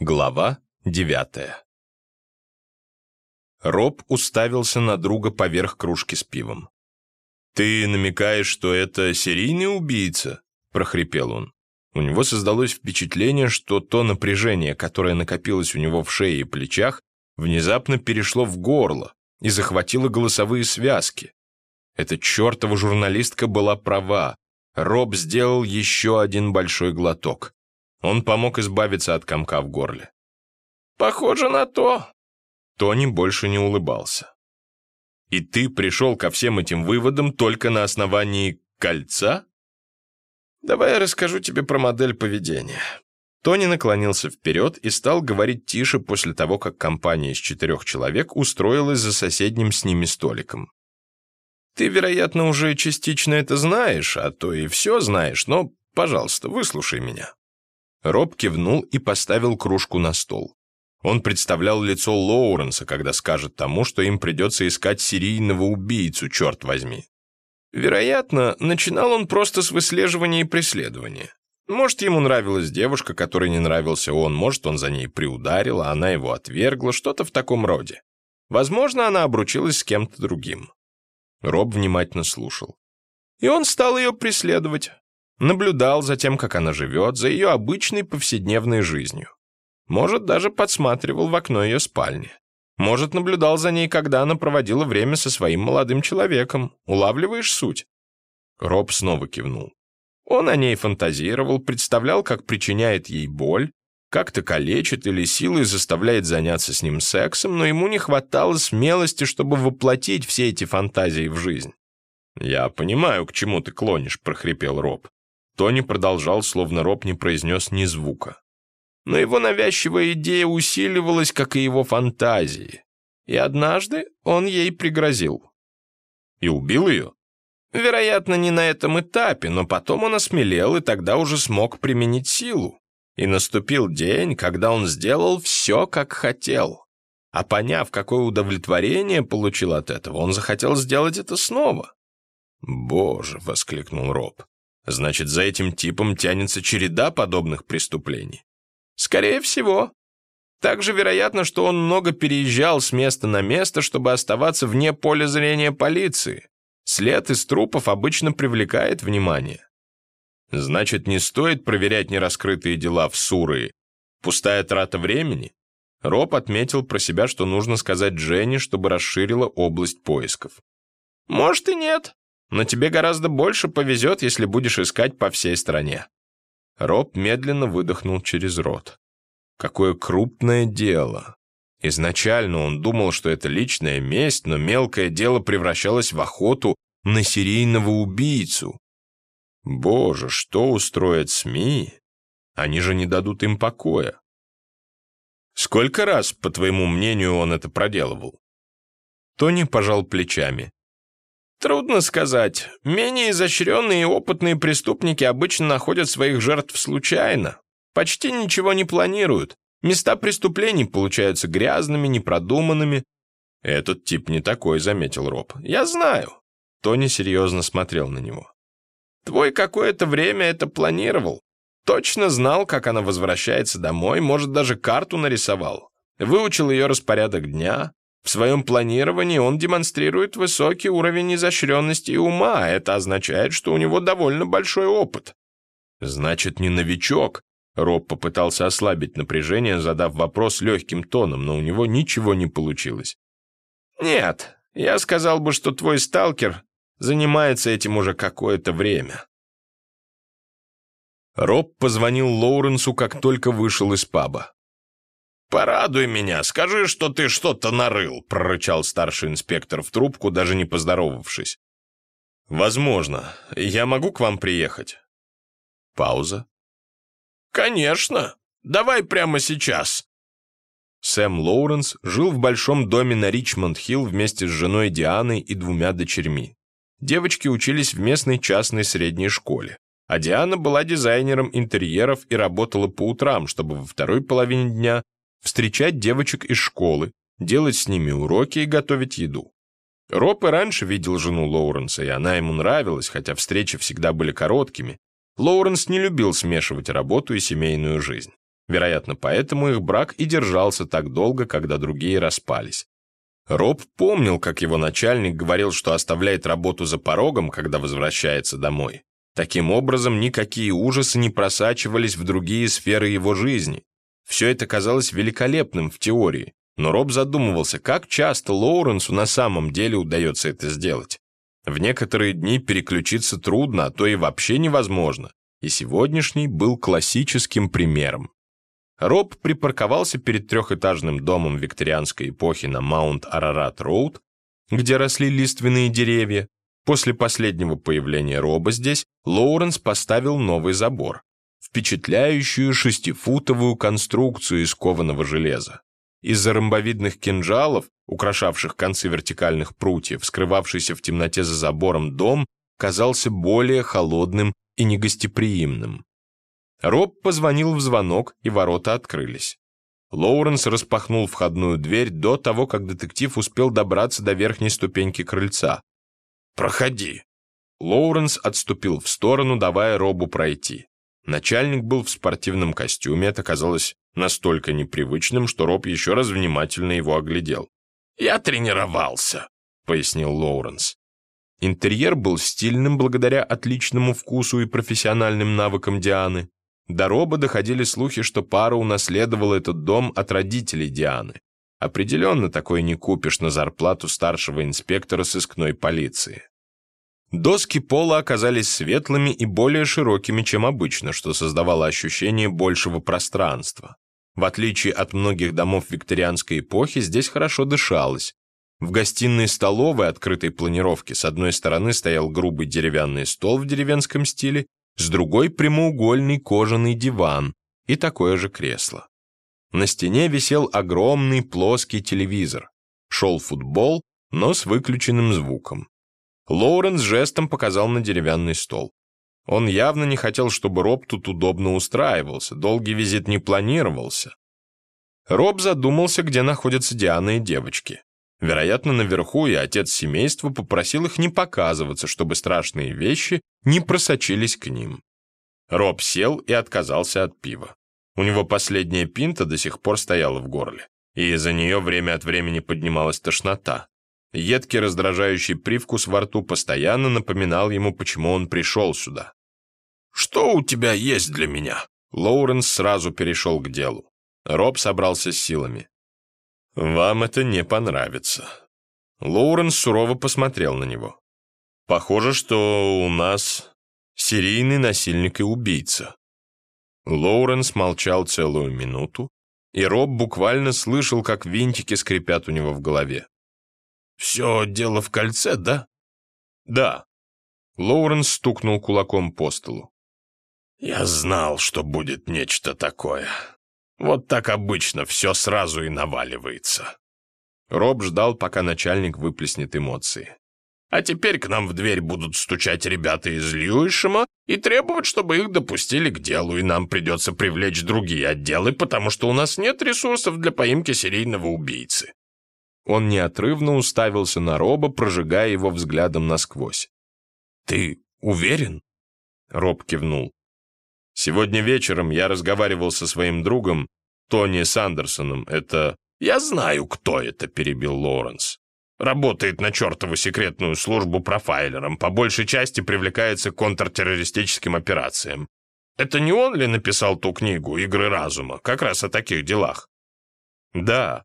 Глава девятая Роб уставился на друга поверх кружки с пивом. «Ты намекаешь, что это серийный убийца?» – прохрипел он. У него создалось впечатление, что то напряжение, которое накопилось у него в шее и плечах, внезапно перешло в горло и захватило голосовые связки. Эта чертова журналистка была права. Роб сделал еще один большой глоток. Он помог избавиться от комка в горле. «Похоже на то». Тони больше не улыбался. «И ты пришел ко всем этим выводам только на основании кольца?» «Давай я расскажу тебе про модель поведения». Тони наклонился вперед и стал говорить тише после того, как компания из четырех человек устроилась за соседним с ними столиком. «Ты, вероятно, уже частично это знаешь, а то и все знаешь, но, пожалуйста, выслушай меня». Роб кивнул и поставил кружку на стол. Он представлял лицо Лоуренса, когда скажет тому, что им придется искать серийного убийцу, черт возьми. Вероятно, начинал он просто с выслеживания и преследования. Может, ему нравилась девушка, которой не нравился он, может, он за ней приударил, а она его отвергла, что-то в таком роде. Возможно, она обручилась с кем-то другим. Роб внимательно слушал. И он стал ее преследовать. Наблюдал за тем, как она живет, за ее обычной повседневной жизнью. Может, даже подсматривал в окно ее спальни. Может, наблюдал за ней, когда она проводила время со своим молодым человеком. Улавливаешь суть?» Роб снова кивнул. Он о ней фантазировал, представлял, как причиняет ей боль, как-то калечит или силой заставляет заняться с ним сексом, но ему не хватало смелости, чтобы воплотить все эти фантазии в жизнь. «Я понимаю, к чему ты клонишь», — прохрипел Роб. Тони продолжал, словно Роб не произнес ни звука. Но его навязчивая идея усиливалась, как и его фантазии. И однажды он ей пригрозил. И убил ее? Вероятно, не на этом этапе, но потом он осмелел и тогда уже смог применить силу. И наступил день, когда он сделал все, как хотел. А поняв, какое удовлетворение получил от этого, он захотел сделать это снова. «Боже!» — воскликнул Роб. Значит, за этим типом тянется череда подобных преступлений. Скорее всего. Также вероятно, что он много переезжал с места на место, чтобы оставаться вне поля зрения полиции. След из трупов обычно привлекает внимание. Значит, не стоит проверять нераскрытые дела в Суры. Пустая трата времени? Роб отметил про себя, что нужно сказать Дженни, чтобы расширила область поисков. «Может и нет», но тебе гораздо больше повезет, если будешь искать по всей стране». Роб медленно выдохнул через рот. Какое крупное дело. Изначально он думал, что это личная месть, но мелкое дело превращалось в охоту на серийного убийцу. Боже, что устроят СМИ? Они же не дадут им покоя. Сколько раз, по твоему мнению, он это проделывал? Тони пожал плечами. Трудно сказать. Менее изощренные и опытные преступники обычно находят своих жертв случайно. Почти ничего не планируют. Места преступлений получаются грязными, непродуманными. Этот тип не такой, заметил Роб. Я знаю. Тони серьезно смотрел на него. Твой какое-то время это планировал. Точно знал, как она возвращается домой, может, даже карту нарисовал. Выучил ее распорядок дня, в своем планировании он демонстрирует высокий уровень изощренности и ума, это означает, что у него довольно большой опыт. Значит, не новичок. Роб попытался ослабить напряжение, задав вопрос легким тоном, но у него ничего не получилось. Нет, я сказал бы, что твой сталкер занимается этим уже какое-то время. Роб позвонил Лоуренсу, как только вышел из паба. «Порадуй меня, скажи, что ты что-то нарыл», — прорычал старший инспектор в трубку, даже не поздоровавшись. «Возможно. Я могу к вам приехать?» Пауза. «Конечно. Давай прямо сейчас». Сэм Лоуренс жил в большом доме на Ричмонд-Хилл вместе с женой Дианой и двумя дочерьми. Девочки учились в местной частной средней школе, а Диана была дизайнером интерьеров и работала по утрам, чтобы во второй половине дня встречать девочек из школы, делать с ними уроки и готовить еду. Роб и раньше видел жену Лоуренса, и она ему нравилась, хотя встречи всегда были короткими. Лоуренс не любил смешивать работу и семейную жизнь. Вероятно, поэтому их брак и держался так долго, когда другие распались. Роб помнил, как его начальник говорил, что оставляет работу за порогом, когда возвращается домой. Таким образом, никакие ужасы не просачивались в другие сферы его жизни. Все это казалось великолепным в теории, но Роб задумывался, как часто Лоуренсу на самом деле удается это сделать. В некоторые дни переключиться трудно, а то и вообще невозможно, и сегодняшний был классическим примером. Роб припарковался перед трехэтажным домом викторианской эпохи на Маунт-Арарат-Роуд, где росли лиственные деревья. После последнего появления Роба здесь Лоуренс поставил новый забор, впечатляющую шестифутовую конструкцию из кованого железа. Из-за ромбовидных кинжалов, украшавших концы вертикальных прутьев, скрывавшийся в темноте за забором дом, казался более холодным и негостеприимным. Роб позвонил в звонок, и ворота открылись. Лоуренс распахнул входную дверь до того, как детектив успел добраться до верхней ступеньки крыльца. «Проходи». Лоуренс отступил в сторону, давая Робу пройти. Начальник был в спортивном костюме, это казалось настолько непривычным, что Роб еще раз внимательно его оглядел. «Я тренировался», — пояснил Лоуренс. Интерьер был стильным благодаря отличному вкусу и профессиональным навыкам Дианы. До Роба доходили слухи, что пара унаследовала этот дом от родителей Дианы. Определенно такое не купишь на зарплату старшего инспектора сыскной полиции. Доски пола оказались светлыми и более широкими, чем обычно, что создавало ощущение большего пространства. В отличие от многих домов викторианской эпохи, здесь хорошо дышалось. В гостиной столовой открытой планировки с одной стороны стоял грубый деревянный стол в деревенском стиле, с другой прямоугольный кожаный диван и такое же кресло. На стене висел огромный плоский телевизор. Шел футбол, но с выключенным звуком. Лоуренс жестом показал на деревянный стол. Он явно не хотел, чтобы Роб тут удобно устраивался, долгий визит не планировался. Роб задумался, где находятся Диана и девочки. Вероятно, наверху и отец семейства попросил их не показываться, чтобы страшные вещи не просочились к ним. Роб сел и отказался от пива. У него последняя пинта до сих пор стояла в горле, и из-за нее время от времени поднималась тошнота. Едкий раздражающий привкус во рту постоянно напоминал ему, почему он пришел сюда. «Что у тебя есть для меня?» Лоуренс сразу перешел к делу. Роб собрался с силами. «Вам это не понравится». Лоуренс сурово посмотрел на него. «Похоже, что у нас серийный насильник и убийца». Лоуренс молчал целую минуту, и Роб буквально слышал, как винтики скрипят у него в голове. «Все дело в кольце, да?» «Да». Лоуренс стукнул кулаком по столу. «Я знал, что будет нечто такое. Вот так обычно все сразу и наваливается. Роб ждал, пока начальник выплеснет эмоции. А теперь к нам в дверь будут стучать ребята из Льюишема и требовать, чтобы их допустили к делу, и нам придется привлечь другие отделы, потому что у нас нет ресурсов для поимки серийного убийцы». Он неотрывно уставился на Роба, прожигая его взглядом насквозь. «Ты уверен?» Роб кивнул. Сегодня вечером я разговаривал со своим другом Тони Сандерсоном. Это... Я знаю, кто это, перебил Лоуренс. Работает на чертову секретную службу профайлером, по большей части привлекается к контртеррористическим операциям. Это не он ли написал ту книгу «Игры разума», как раз о таких делах? Да.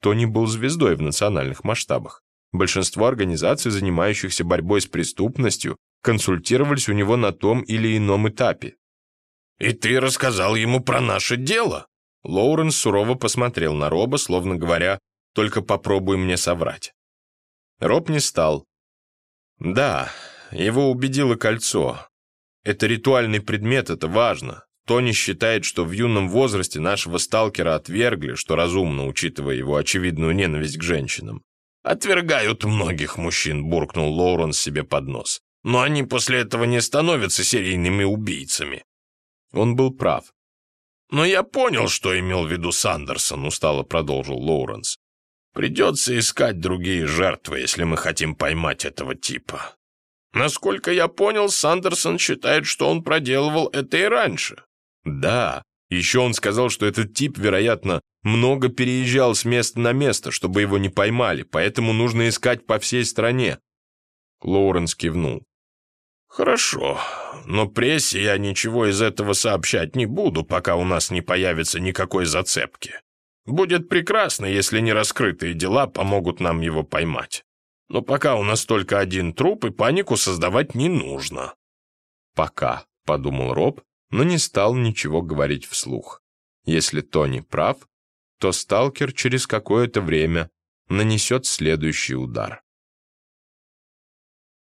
Тони был звездой в национальных масштабах. Большинство организаций, занимающихся борьбой с преступностью, консультировались у него на том или ином этапе. «И ты рассказал ему про наше дело?» Лоуренс сурово посмотрел на Роба, словно говоря, «Только попробуй мне соврать». Роб не стал. «Да, его убедило кольцо. Это ритуальный предмет, это важно. Тони считает, что в юном возрасте нашего сталкера отвергли, что разумно, учитывая его очевидную ненависть к женщинам. «Отвергают многих мужчин», — буркнул Лоуренс себе под нос. «Но они после этого не становятся серийными убийцами. Он был прав. «Но я понял, что имел в виду Сандерсон», — устало продолжил Лоуренс. «Придется искать другие жертвы, если мы хотим поймать этого типа. Насколько я понял, Сандерсон считает, что он проделывал это и раньше». «Да, Еще он сказал, что этот тип, вероятно, много переезжал с места на место, чтобы его не поймали, поэтому нужно искать по всей стране. Лоуренс кивнул. «Хорошо, но прессе я ничего из этого сообщать не буду, пока у нас не появится никакой зацепки. Будет прекрасно, если нераскрытые дела помогут нам его поймать. Но пока у нас только один труп, и панику создавать не нужно». «Пока», — подумал Роб, но не стал ничего говорить вслух. Если Тони прав, то сталкер через какое-то время нанесет следующий удар.